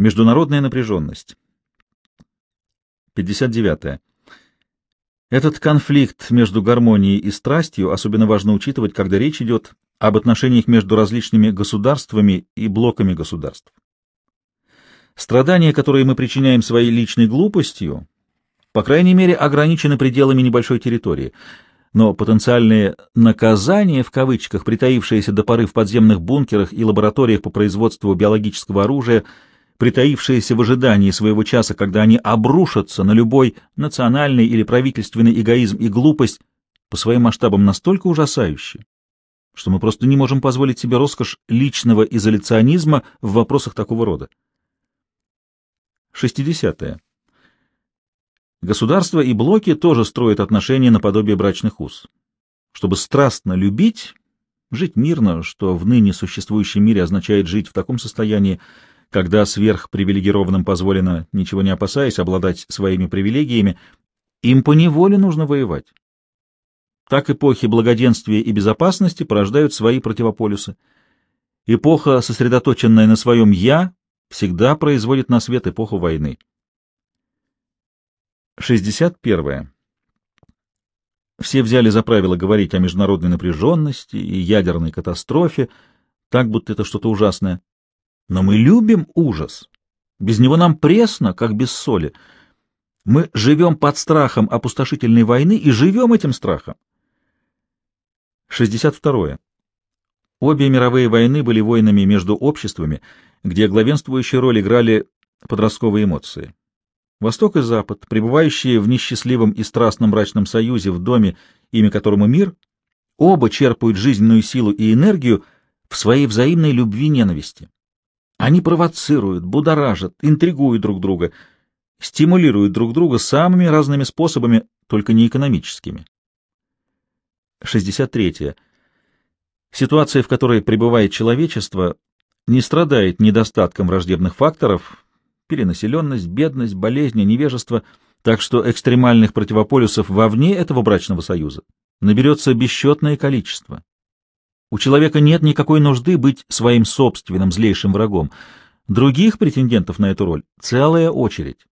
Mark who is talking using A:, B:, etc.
A: Международная напряженность. 59. Этот конфликт между гармонией и страстью особенно важно учитывать, когда речь идет об отношениях между различными государствами и блоками государств. Страдания, которые мы причиняем своей личной глупостью, по крайней мере, ограничены пределами небольшой территории, но потенциальные «наказания», в кавычках, притаившиеся до поры в подземных бункерах и лабораториях по производству биологического оружия, притаившиеся в ожидании своего часа, когда они обрушатся на любой национальный или правительственный эгоизм и глупость, по своим масштабам настолько ужасающие, что мы просто не можем позволить себе роскошь личного изоляционизма в вопросах такого рода. 60. -е. Государства и блоки тоже строят отношения наподобие брачных уз. Чтобы страстно любить, жить мирно, что в ныне существующем мире означает жить в таком состоянии, когда сверхпривилегированным позволено, ничего не опасаясь, обладать своими привилегиями, им поневоле нужно воевать. Так эпохи благоденствия и безопасности порождают свои противополюсы. Эпоха, сосредоточенная на своем «я», всегда производит на свет эпоху войны. 61. Все взяли за правило говорить о международной напряженности и ядерной катастрофе, так будто это что-то ужасное. Но мы любим ужас. Без него нам пресно, как без соли. Мы живем под страхом опустошительной войны и живем этим страхом. 62. Обе мировые войны были войнами между обществами, где главенствующую роль играли подростковые эмоции. Восток и Запад, пребывающие в несчастливом и страстном брачном союзе в доме, имя которому мир, оба черпают жизненную силу и энергию в своей взаимной любви и ненависти. Они провоцируют, будоражат, интригуют друг друга, стимулируют друг друга самыми разными способами, только не экономическими. 63. Ситуация, в которой пребывает человечество, не страдает недостатком враждебных факторов, перенаселенность, бедность, болезни, невежество, так что экстремальных противополюсов вовне этого брачного союза наберется бесчетное количество. У человека нет никакой нужды быть своим собственным злейшим врагом. Других претендентов на эту роль целая очередь.